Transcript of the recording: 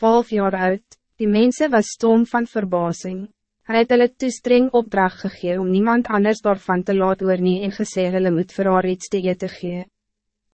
12 jaar oud, die mensen was stom van verbazing. Hij het hulle toe streng opdracht gegee om niemand anders daarvan te laat oor nie en gesê hulle moet vir haar iets te eten gee.